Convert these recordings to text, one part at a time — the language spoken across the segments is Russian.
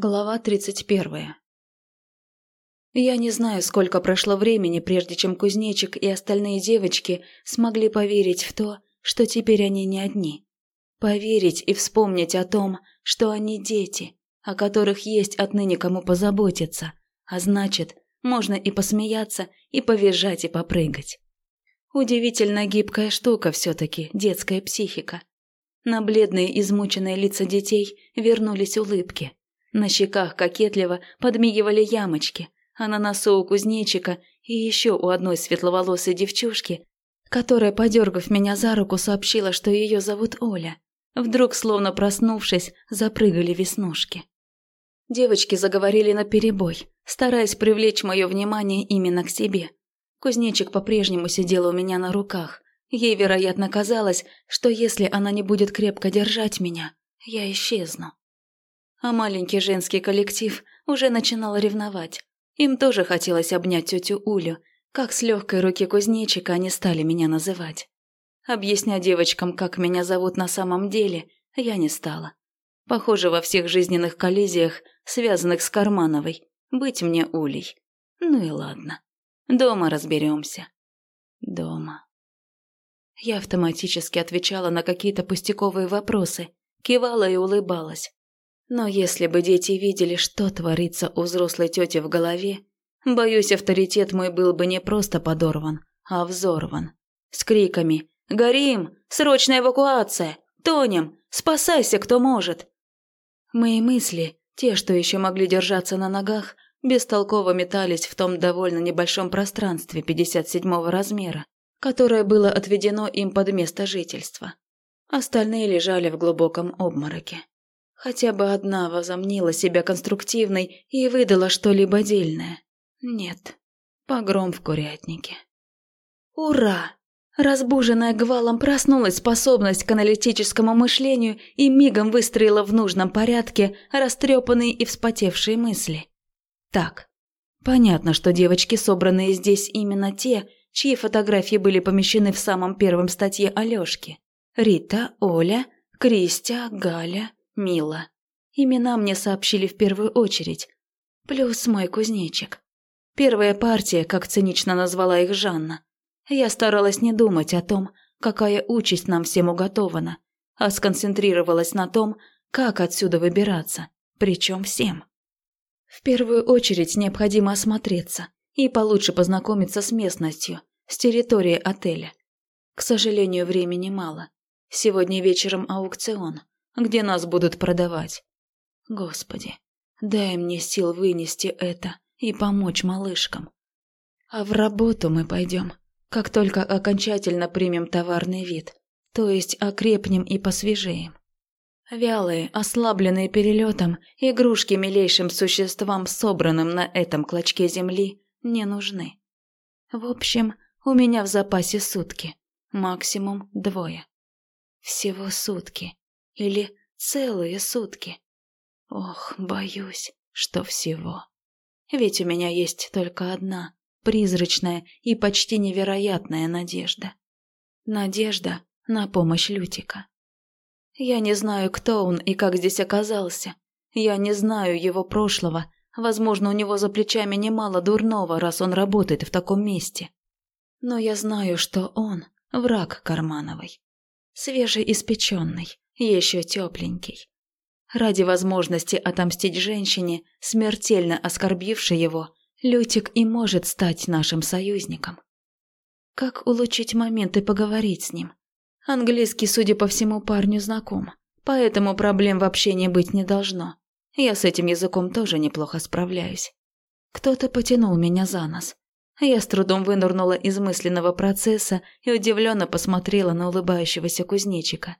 Глава 31. Я не знаю, сколько прошло времени, прежде чем кузнечик и остальные девочки смогли поверить в то, что теперь они не одни. Поверить и вспомнить о том, что они дети, о которых есть отныне кому позаботиться, а значит, можно и посмеяться, и повизжать, и попрыгать. Удивительно гибкая штука все-таки, детская психика. На бледные измученные лица детей вернулись улыбки – на щеках кокетливо подмигивали ямочки, а на носу у кузнечика и еще у одной светловолосой девчушки, которая, подергав меня за руку, сообщила, что ее зовут Оля. Вдруг, словно проснувшись, запрыгали веснушки. Девочки заговорили наперебой, стараясь привлечь мое внимание именно к себе. Кузнечик по-прежнему сидел у меня на руках. Ей, вероятно, казалось, что если она не будет крепко держать меня, я исчезну а маленький женский коллектив уже начинал ревновать. Им тоже хотелось обнять тетю Улю, как с легкой руки кузнечика они стали меня называть. Объяснять девочкам, как меня зовут на самом деле, я не стала. Похоже, во всех жизненных коллизиях, связанных с Кармановой, быть мне Улей. Ну и ладно. Дома разберемся. Дома. Я автоматически отвечала на какие-то пустяковые вопросы, кивала и улыбалась. Но если бы дети видели, что творится у взрослой тети в голове, боюсь, авторитет мой был бы не просто подорван, а взорван. С криками «Горим! Срочная эвакуация! Тонем! Спасайся, кто может!» Мои мысли, те, что еще могли держаться на ногах, бестолково метались в том довольно небольшом пространстве 57-го размера, которое было отведено им под место жительства. Остальные лежали в глубоком обмороке. Хотя бы одна возомнила себя конструктивной и выдала что-либо дельное. Нет. Погром в курятнике. Ура! Разбуженная гвалом проснулась способность к аналитическому мышлению и мигом выстроила в нужном порядке растрепанные и вспотевшие мысли. Так, понятно, что девочки, собранные здесь именно те, чьи фотографии были помещены в самом первом статье Алёшки. Рита, Оля, Кристия, Галя, Мила. Имена мне сообщили в первую очередь. Плюс мой кузнечик. Первая партия, как цинично назвала их Жанна. Я старалась не думать о том, какая участь нам всем уготована, а сконцентрировалась на том, как отсюда выбираться, причем всем. В первую очередь необходимо осмотреться и получше познакомиться с местностью, с территорией отеля. К сожалению, времени мало. Сегодня вечером аукцион где нас будут продавать. Господи, дай мне сил вынести это и помочь малышкам. А в работу мы пойдем, как только окончательно примем товарный вид, то есть окрепнем и посвежеем. Вялые, ослабленные перелетом, игрушки милейшим существам, собранным на этом клочке земли, не нужны. В общем, у меня в запасе сутки, максимум двое. Всего сутки. Или целые сутки. Ох, боюсь, что всего. Ведь у меня есть только одна, призрачная и почти невероятная надежда. Надежда на помощь Лютика. Я не знаю, кто он и как здесь оказался. Я не знаю его прошлого. Возможно, у него за плечами немало дурного, раз он работает в таком месте. Но я знаю, что он – враг Кармановой. Свежеиспеченный, еще тепленький. Ради возможности отомстить женщине, смертельно оскорбившей его, Лютик и может стать нашим союзником. Как улучшить момент и поговорить с ним? Английский, судя по всему, парню знаком, поэтому проблем в общении быть не должно. Я с этим языком тоже неплохо справляюсь. Кто-то потянул меня за нос. Я с трудом вынырнула из мысленного процесса и удивленно посмотрела на улыбающегося кузнечика.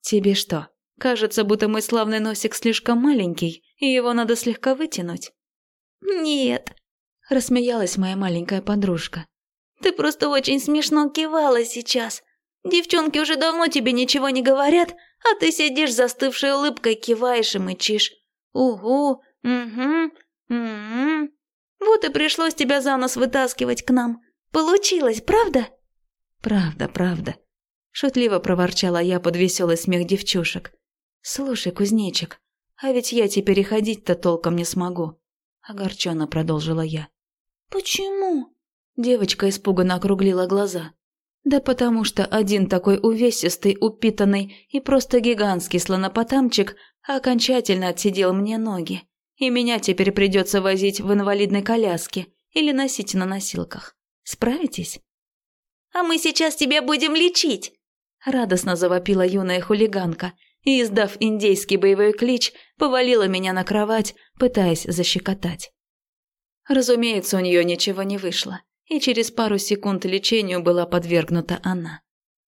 «Тебе что, кажется, будто мой славный носик слишком маленький, и его надо слегка вытянуть?» «Нет», – рассмеялась моя маленькая подружка. «Ты просто очень смешно кивала сейчас. Девчонки уже давно тебе ничего не говорят, а ты сидишь застывшей улыбкой, киваешь и мычишь. Угу, угу, угу. Вот и пришлось тебя за нос вытаскивать к нам. Получилось, правда?» «Правда, правда», Шутливо проворчала я под веселый смех девчушек. «Слушай, кузнечик, А ведь я теперь и ходить-то толком не смогу. Огорченно продолжила я. «Почему?» Девочка испуганно округлила глаза. Да потому что один такой увесистый, упитанный и просто гигантский слонопотамчик окончательно отсидел мне ноги. И меня теперь придется возить в инвалидной коляске или носить на носилках. Справитесь? «А мы сейчас тебя будем лечить!» Радостно завопила юная хулиганка и, издав индейский боевой клич, повалила меня на кровать, пытаясь защекотать. Разумеется, у нее ничего не вышло и через пару секунд лечению была подвергнута она.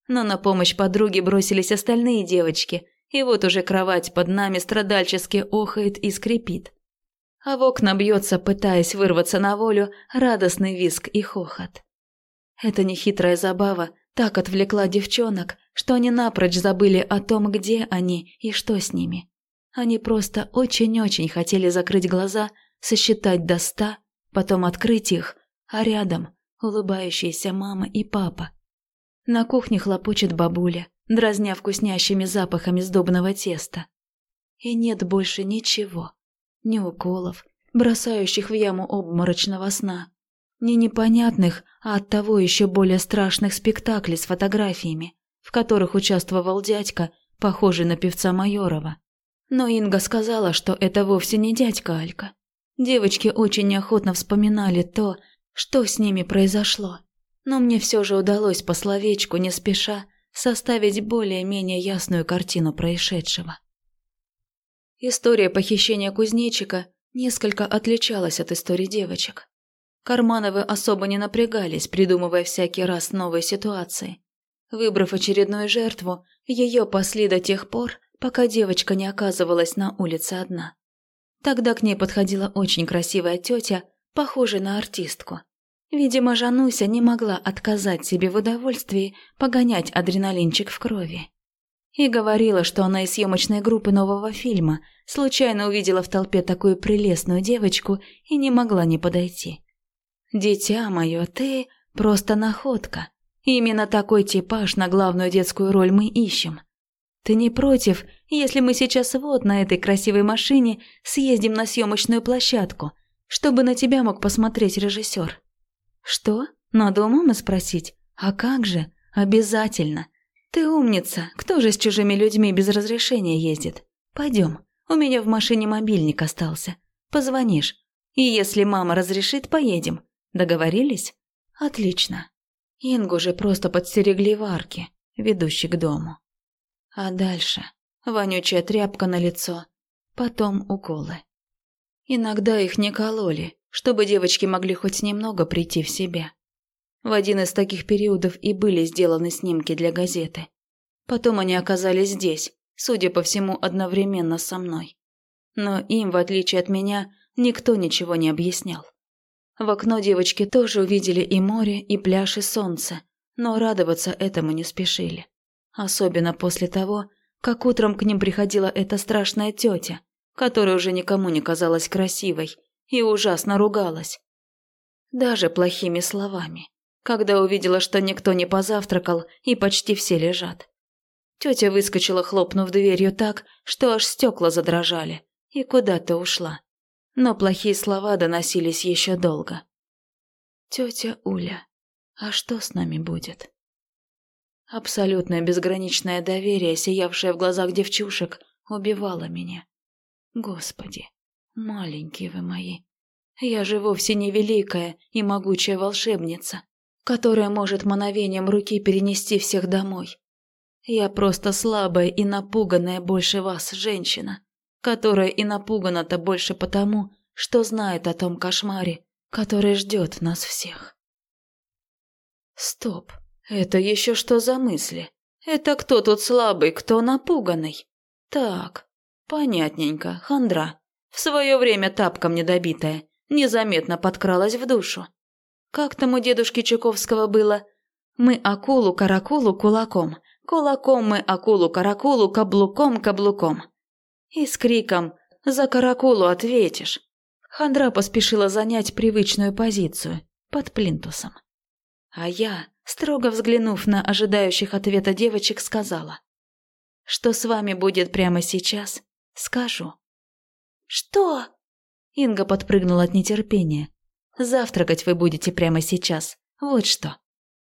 Но на помощь подруге бросились остальные девочки, и вот уже кровать под нами страдальчески охает и скрипит. А в окна бьется, пытаясь вырваться на волю, радостный визг и хохот. Эта нехитрая забава так отвлекла девчонок, что они напрочь забыли о том, где они и что с ними. Они просто очень-очень хотели закрыть глаза, сосчитать до ста, потом открыть их а рядом улыбающиеся мама и папа. На кухне хлопочет бабуля, дразня вкуснящими запахами сдобного теста. И нет больше ничего. Ни уколов, бросающих в яму обморочного сна, ни непонятных, а оттого еще более страшных спектаклей с фотографиями, в которых участвовал дядька, похожий на певца Майорова. Но Инга сказала, что это вовсе не дядька Алька. Девочки очень неохотно вспоминали то, что с ними произошло. Но мне все же удалось по словечку, не спеша, составить более-менее ясную картину происшедшего. История похищения кузнечика несколько отличалась от истории девочек. Кармановы особо не напрягались, придумывая всякий раз новые ситуации. Выбрав очередную жертву, ее пасли до тех пор, пока девочка не оказывалась на улице одна. Тогда к ней подходила очень красивая тетя похожей на артистку. Видимо, Жануся не могла отказать себе в удовольствии погонять адреналинчик в крови. И говорила, что она из съемочной группы нового фильма случайно увидела в толпе такую прелестную девочку и не могла не подойти. «Дитя мое, ты просто находка. Именно такой типаж на главную детскую роль мы ищем. Ты не против, если мы сейчас вот на этой красивой машине съездим на съемочную площадку, чтобы на тебя мог посмотреть режиссер. Что? Надо у мамы спросить? А как же? Обязательно. Ты умница. Кто же с чужими людьми без разрешения ездит? Пойдем. У меня в машине мобильник остался. Позвонишь. И если мама разрешит, поедем. Договорились? Отлично. Ингу же просто подстерегли в арке, ведущей к дому. А дальше вонючая тряпка на лицо, потом уколы. Иногда их не кололи, чтобы девочки могли хоть немного прийти в себя. В один из таких периодов и были сделаны снимки для газеты. Потом они оказались здесь, судя по всему, одновременно со мной. Но им, в отличие от меня, никто ничего не объяснял. В окно девочки тоже увидели и море, и пляж, и солнце, но радоваться этому не спешили. Особенно после того, как утром к ним приходила эта страшная тетя, которая уже никому не казалась красивой и ужасно ругалась. Даже плохими словами, когда увидела, что никто не позавтракал и почти все лежат. Тетя выскочила, хлопнув дверью так, что аж стекла задрожали, и куда-то ушла. Но плохие слова доносились еще долго. «Тетя Уля, а что с нами будет?» Абсолютное безграничное доверие, сиявшее в глазах девчушек, убивало меня. Господи, маленькие вы мои. Я же вовсе не великая и могучая волшебница, которая может мановением руки перенести всех домой. Я просто слабая и напуганная больше вас женщина, которая и напугана-то больше потому, что знает о том кошмаре, который ждет нас всех. Стоп, это еще что за мысли? Это кто тут слабый, кто напуганный? Так, Понятненько, хандра. В свое время тапком недобитая, незаметно подкралась в душу. Как там у дедушки Чуковского было? Мы акулу-каракулу кулаком, кулаком мы акулу-каракулу каблуком-каблуком. И с криком «За каракулу ответишь!» Хандра поспешила занять привычную позицию, под плинтусом. А я, строго взглянув на ожидающих ответа девочек, сказала, что с вами будет прямо сейчас, Скажу. «Что?» Инга подпрыгнула от нетерпения. «Завтракать вы будете прямо сейчас. Вот что».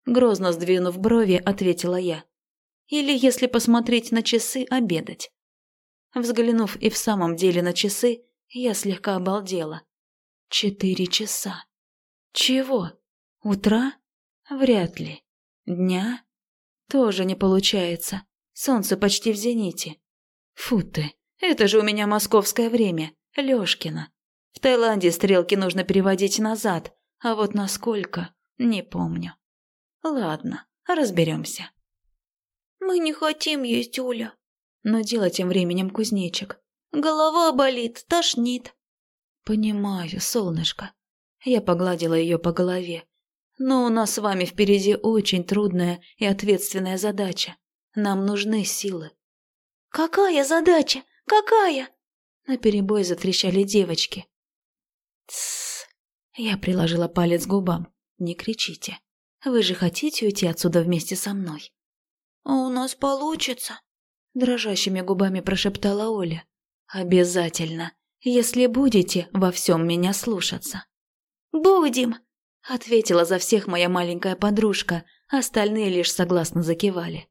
Грозно сдвинув брови, ответила я. «Или, если посмотреть на часы, обедать». Взглянув и в самом деле на часы, я слегка обалдела. Четыре часа. Чего? Утра? Вряд ли. Дня? Тоже не получается. Солнце почти в зените. Фу ты, это же у меня московское время, Лёшкина. В Таиланде стрелки нужно переводить назад, а вот насколько, не помню. Ладно, разберемся. Мы не хотим есть, Уля. Но дело тем временем кузнечик. Голова болит, тошнит. Понимаю, солнышко. Я погладила ее по голове. Но у нас с вами впереди очень трудная и ответственная задача. Нам нужны силы. Какая задача? Какая? На перебой затрещали девочки. Тссс. Я приложила палец к губам. Не кричите. Вы же хотите уйти отсюда вместе со мной? А у нас получится? Дрожащими губами прошептала Оля. Обязательно, если будете во всем меня слушаться. Будем, ответила за всех моя маленькая подружка, остальные лишь согласно закивали.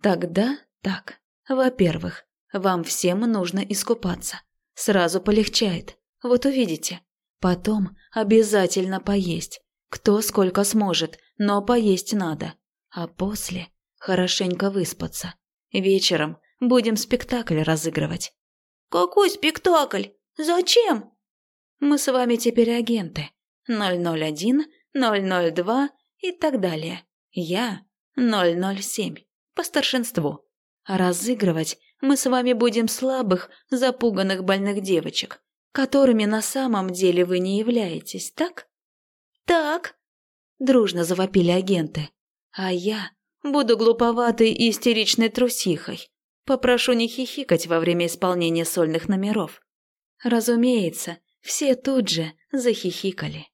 Тогда так. Во-первых, вам всем нужно искупаться. Сразу полегчает. Вот увидите. Потом обязательно поесть. Кто сколько сможет, но поесть надо. А после хорошенько выспаться. Вечером будем спектакль разыгрывать. Какой спектакль? Зачем? Мы с вами теперь агенты. 001, 002 и так далее. Я 007 по старшинству. Разыгрывать мы с вами будем слабых, запуганных больных девочек, которыми на самом деле вы не являетесь, так? Так. Дружно завопили агенты. А я буду глуповатой и истеричной трусихой. Попрошу не хихикать во время исполнения сольных номеров. Разумеется, все тут же захихикали.